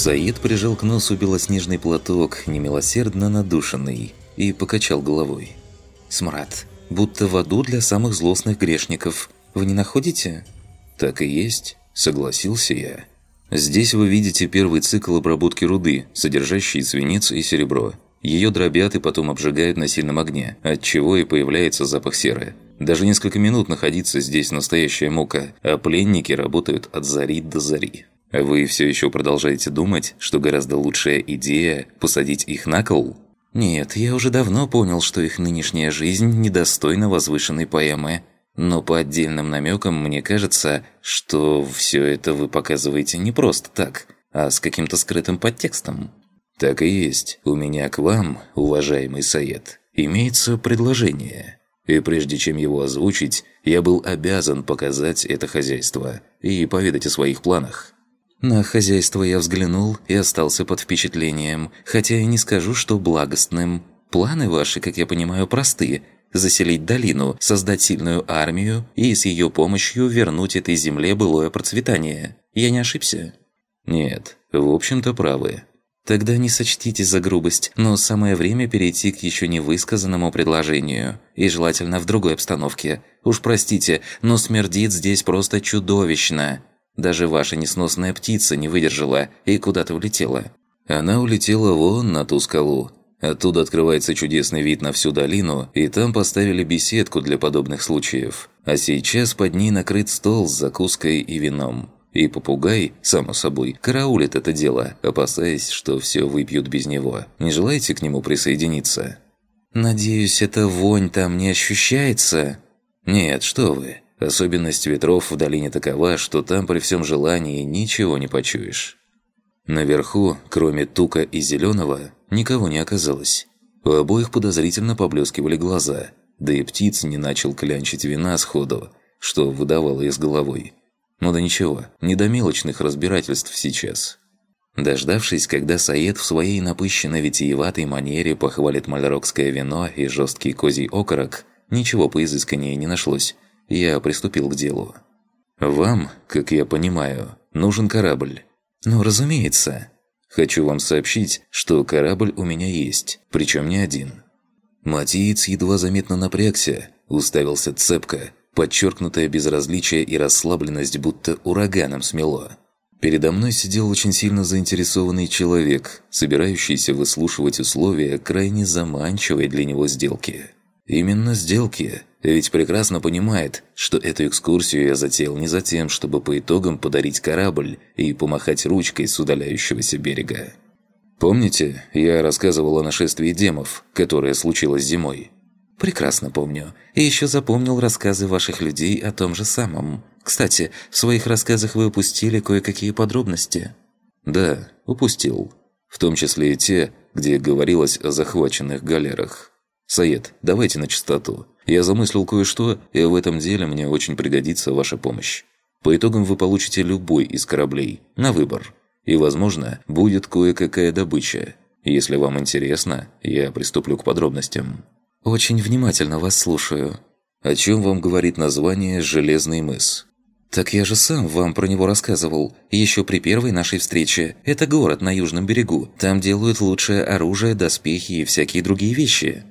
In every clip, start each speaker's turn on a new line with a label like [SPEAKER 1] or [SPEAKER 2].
[SPEAKER 1] Саид прижал к носу белоснежный платок, немилосердно надушенный, и покачал головой. «Смрад, будто в аду для самых злостных грешников. Вы не находите?»
[SPEAKER 2] «Так и есть», — согласился я. «Здесь вы видите первый цикл обработки руды, содержащий свинец и серебро. Ее дробят и потом обжигают на сильном огне, от чего и появляется запах серы. Даже несколько минут находиться здесь настоящая мука, а пленники работают от зари до зари. Вы все еще продолжаете думать, что гораздо лучшая идея – посадить их на кол?
[SPEAKER 1] Нет, я уже давно понял, что их нынешняя жизнь недостойна возвышенной поэмы. Но по отдельным намекам мне кажется, что все это вы показываете не просто так, а с каким-то скрытым подтекстом.
[SPEAKER 2] «Так и есть. У меня к вам, уважаемый Саед, имеется предложение. И прежде чем его озвучить, я был обязан показать это хозяйство и поведать о своих планах».
[SPEAKER 1] На хозяйство я взглянул и остался под впечатлением, хотя и не скажу, что благостным. Планы ваши, как я понимаю, простые. Заселить долину, создать сильную армию и с ее помощью вернуть этой земле былое процветание. Я не ошибся?
[SPEAKER 2] Нет, в общем-то правы.
[SPEAKER 1] Тогда не сочтите за грубость, но самое время перейти к еще не высказанному предложению. И желательно в другой обстановке. Уж простите, но смердит здесь просто чудовищно. Даже ваша несносная птица не выдержала и куда-то улетела.
[SPEAKER 2] Она улетела вон на ту скалу. Оттуда открывается чудесный вид на всю долину, и там поставили беседку для подобных случаев. А сейчас под ней накрыт стол с закуской и вином. И попугай, само собой, караулит это дело, опасаясь, что все выпьют без него. Не желаете к нему присоединиться?
[SPEAKER 1] «Надеюсь, эта вонь там не ощущается?»
[SPEAKER 2] «Нет, что вы. Особенность ветров в долине такова, что там при всем желании ничего не почуешь». Наверху, кроме тука и зеленого, никого не оказалось. У обоих подозрительно поблескивали глаза, да и птиц не начал клянчить вина сходу, что выдавало из головой. Ну да ничего, не до мелочных разбирательств сейчас. Дождавшись, когда Саед в своей напыщенно-витиеватой манере похвалит мальрокское вино и жесткий козий окорок, ничего по изысканнее не нашлось, я приступил к делу. «Вам, как я понимаю, нужен корабль».
[SPEAKER 1] «Ну, разумеется».
[SPEAKER 2] «Хочу вам сообщить, что корабль у меня есть, причем не один». Матиец едва заметно напрягся, уставился цепко, Подчеркнутое безразличие и расслабленность будто ураганом смело. Передо мной сидел очень сильно заинтересованный человек, собирающийся выслушивать условия крайне заманчивой для него сделки. Именно сделки, ведь прекрасно понимает, что эту экскурсию я затеял не за тем, чтобы по итогам подарить корабль и помахать ручкой с удаляющегося берега. Помните, я рассказывал о нашествии демов, которое случилось зимой?
[SPEAKER 1] Прекрасно помню. И еще запомнил рассказы ваших людей о том же самом. Кстати, в своих рассказах вы упустили кое-какие подробности.
[SPEAKER 2] Да, упустил. В том числе и те, где говорилось о захваченных галерах. Саед, давайте на чистоту. Я замыслил кое-что, и в этом деле мне очень пригодится ваша помощь. По итогам вы получите любой из кораблей, на выбор. И, возможно, будет кое-какая добыча. Если вам интересно, я приступлю к подробностям.
[SPEAKER 1] «Очень внимательно вас слушаю».
[SPEAKER 2] «О чем вам говорит название «Железный мыс»?»
[SPEAKER 1] «Так я же сам вам про него рассказывал, еще при первой нашей встрече. Это город на южном берегу. Там делают лучшее оружие, доспехи и всякие другие вещи».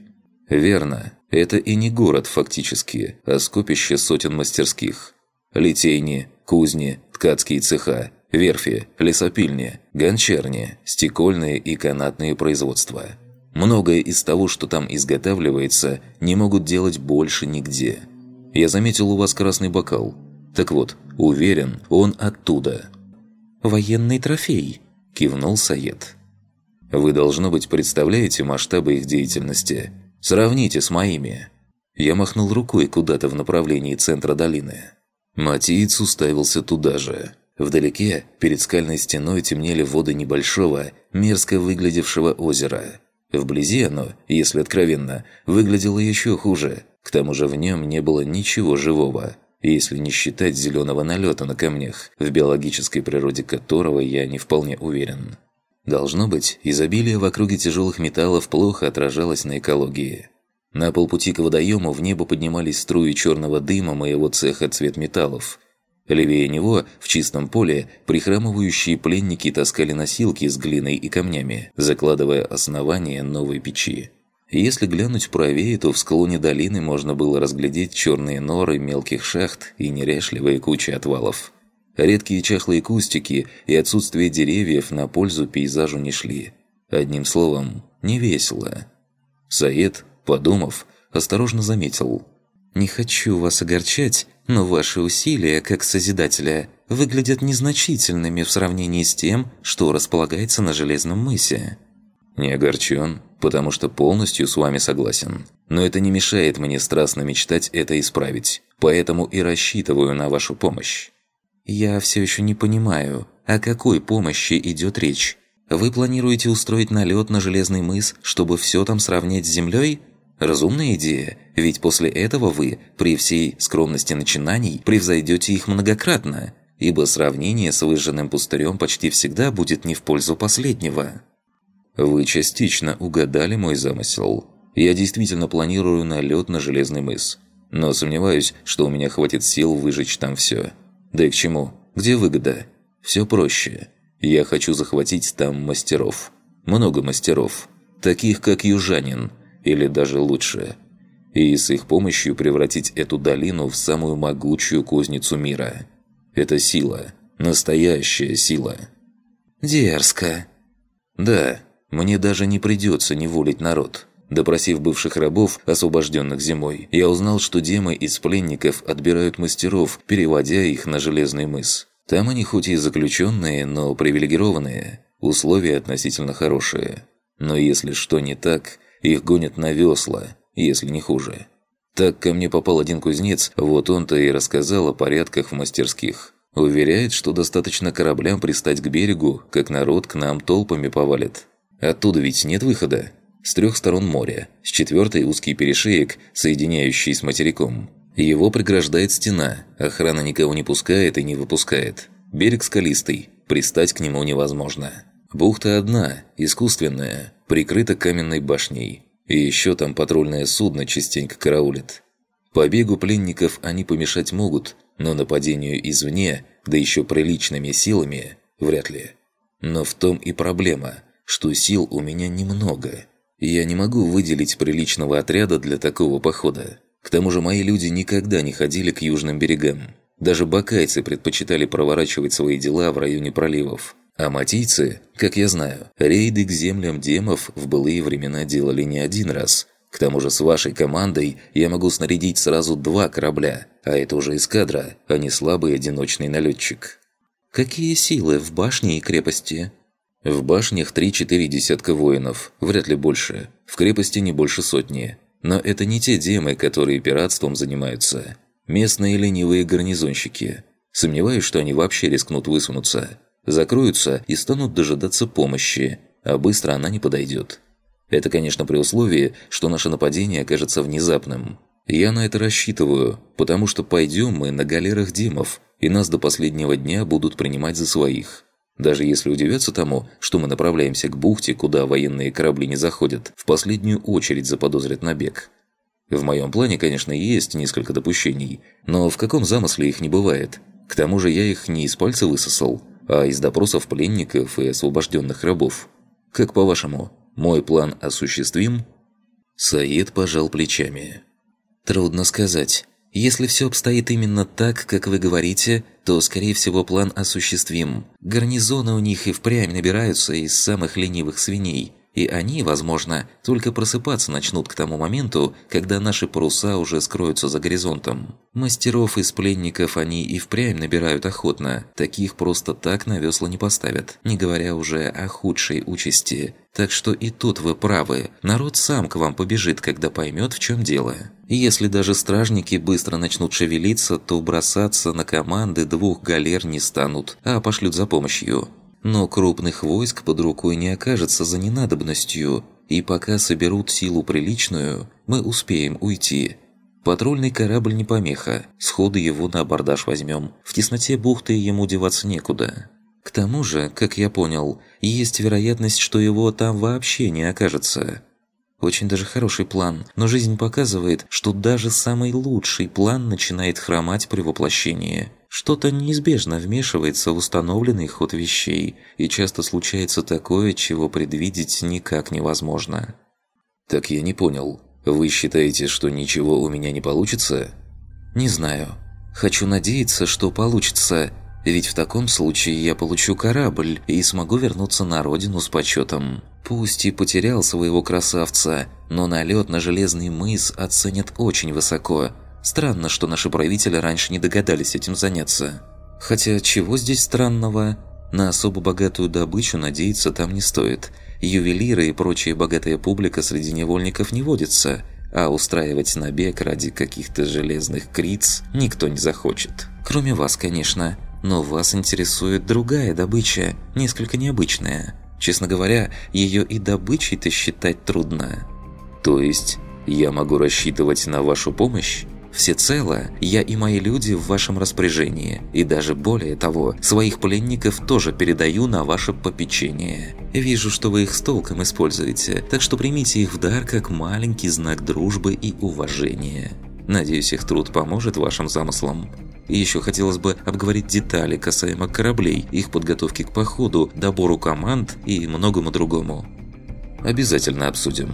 [SPEAKER 2] «Верно. Это и не город фактически, а скопище сотен мастерских. Литейни, кузни, ткацкие цеха, верфи, лесопильни, гончарни, стекольные и канатные производства». Многое из того, что там изготавливается, не могут делать больше нигде. Я заметил у вас красный бокал. Так вот, уверен, он оттуда.
[SPEAKER 1] «Военный трофей», – кивнул Саед.
[SPEAKER 2] «Вы, должно быть, представляете масштабы их деятельности. Сравните с моими». Я махнул рукой куда-то в направлении центра долины. Матиец уставился туда же. Вдалеке, перед скальной стеной, темнели воды небольшого, мерзко выглядевшего озера – Вблизи оно, если откровенно, выглядело еще хуже. К тому же в нем не было ничего живого, если не считать зеленого налета на камнях, в биологической природе которого я не вполне уверен. Должно быть, изобилие в округе тяжелых металлов плохо отражалось на экологии. На полпути к водоему в небо поднимались струи черного дыма моего цеха цвет металлов. Левее него, в чистом поле, прихрамывающие пленники таскали носилки с глиной и камнями, закладывая основание новой печи. Если глянуть правее, то в склоне долины можно было разглядеть черные норы мелких шахт и неряшливые кучи отвалов. Редкие чахлые кустики и отсутствие деревьев на пользу пейзажу не шли. Одним словом, не весело. Саед, подумав, осторожно заметил. «Не хочу вас огорчать, но ваши усилия, как Созидателя, выглядят незначительными в сравнении с тем, что располагается на Железном мысе». «Не огорчен, потому что полностью с вами согласен. Но это не мешает мне страстно мечтать это исправить, поэтому и рассчитываю на вашу помощь». «Я все еще не понимаю, о какой помощи идет речь. Вы планируете устроить налет на Железный мыс, чтобы все там сравнять с землей? Разумная идея, ведь после этого вы, при всей скромности начинаний, превзойдете их многократно, ибо сравнение с выжженным пустырем почти всегда будет не в пользу последнего. Вы частично угадали мой замысел. Я действительно планирую налет на Железный мыс. Но сомневаюсь, что у меня хватит сил выжечь там все. Да и к чему? Где выгода? Все проще. Я хочу захватить там мастеров. Много мастеров. Таких, как южанин, или даже лучше. И с их помощью превратить эту долину в самую могучую кузницу мира. Это сила. Настоящая сила. Дерзко. Да, мне даже не придется неволить народ. Допросив бывших рабов, освобожденных зимой, я узнал, что демы из пленников отбирают мастеров, переводя их на Железный мыс. Там они хоть и заключенные, но привилегированные, условия относительно хорошие. Но если что не так, их гонят на весла, если не хуже. Так ко мне попал один кузнец, вот он-то и рассказал о порядках в мастерских. Уверяет, что достаточно кораблям пристать к берегу, как народ к нам толпами повалит. Оттуда ведь нет выхода. С трех сторон моря, с четвертой узкий перешеек, соединяющий с материком. Его преграждает стена, охрана никого не пускает и не выпускает. Берег скалистый, пристать к нему невозможно. Бухта одна, искусственная, прикрыта каменной башней. И еще там патрульное судно частенько караулит. Побегу пленников они помешать могут, но нападению извне, да еще приличными силами, вряд ли. Но в том и проблема, что сил у меня немного. Я не могу выделить приличного отряда для такого похода. К тому же мои люди никогда не ходили к южным берегам. Даже бакайцы предпочитали проворачивать свои дела в районе проливов. А матийцы, как я знаю, рейды к землям демов в былые времена делали не один раз. К тому же с вашей командой я могу снарядить сразу два корабля, а это уже эскадра, а не слабый одиночный налетчик. Какие силы в башне и крепости? В башнях 3-4 десятка воинов, вряд ли больше. В крепости не больше сотни. Но это не те демы, которые пиратством занимаются. Местные ленивые гарнизонщики. Сомневаюсь, что они вообще рискнут высунуться закроются и станут дожидаться помощи, а быстро она не подойдет. Это, конечно, при условии, что наше нападение окажется внезапным. Я на это рассчитываю, потому что пойдем мы на галерах Димов, и нас до последнего дня будут принимать за своих. Даже если удивятся тому, что мы направляемся к бухте, куда военные корабли не заходят, в последнюю очередь заподозрят набег. В моем плане, конечно, есть несколько допущений, но в каком замысле их не бывает. К тому же я их не из пальца высосал, а из допросов пленников и освобожденных рабов. Как по-вашему, мой план осуществим?» Саид пожал плечами. «Трудно сказать. Если все обстоит именно так, как вы говорите, то, скорее всего, план осуществим. Гарнизоны у них и впрямь набираются из самых ленивых свиней и они, возможно, только просыпаться начнут к тому моменту, когда наши паруса уже скроются за горизонтом. Мастеров из пленников они и впрямь набирают охотно, таких просто так на весла не поставят, не говоря уже о худшей участи. Так что и тут вы правы, народ сам к вам побежит, когда поймет, в чем дело. И если даже стражники быстро начнут шевелиться, то бросаться на команды двух галер не станут, а пошлют за помощью. Но крупных войск под рукой не окажется за ненадобностью, и пока соберут силу приличную, мы успеем уйти. Патрульный корабль не помеха, сходу его на абордаж возьмем. В тесноте бухты ему деваться некуда. К тому же, как я понял, есть вероятность, что его там вообще не окажется. Очень даже хороший план, но жизнь показывает, что даже самый лучший план начинает хромать при воплощении.
[SPEAKER 1] Что-то неизбежно вмешивается в установленный ход вещей, и часто случается такое, чего предвидеть никак невозможно.
[SPEAKER 2] «Так я не понял. Вы считаете, что ничего у меня не получится?»
[SPEAKER 1] «Не знаю. Хочу надеяться, что получится, ведь в таком случае я получу корабль и смогу вернуться на родину с почетом. Пусть и потерял своего красавца, но налет на Железный мыс оценят очень высоко. Странно, что наши правители раньше не догадались этим заняться. Хотя чего здесь странного? На особо богатую добычу надеяться там не стоит. Ювелиры и прочая богатая публика среди невольников не водится, а устраивать набег ради каких-то железных криц никто не захочет. Кроме вас, конечно. Но вас интересует другая добыча, несколько необычная. Честно говоря, ее и добычей-то считать трудно.
[SPEAKER 2] То есть, я могу рассчитывать на вашу помощь?
[SPEAKER 1] Всецело, я и мои люди в вашем распоряжении, и даже более того, своих пленников тоже передаю на ваше попечение. Вижу, что вы их с толком используете, так что примите их в дар как маленький знак дружбы и уважения. Надеюсь, их труд поможет вашим замыслам. И еще хотелось бы обговорить детали касаемо кораблей, их подготовки к походу, добору команд и многому другому.
[SPEAKER 2] Обязательно обсудим.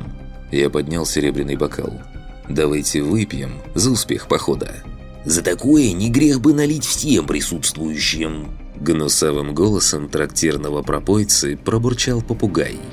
[SPEAKER 2] Я поднял серебряный бокал. Давайте выпьем за успех похода.
[SPEAKER 3] За такое не грех бы налить всем присутствующим.
[SPEAKER 2] Гнусавым голосом трактирного пропойцы пробурчал попугай –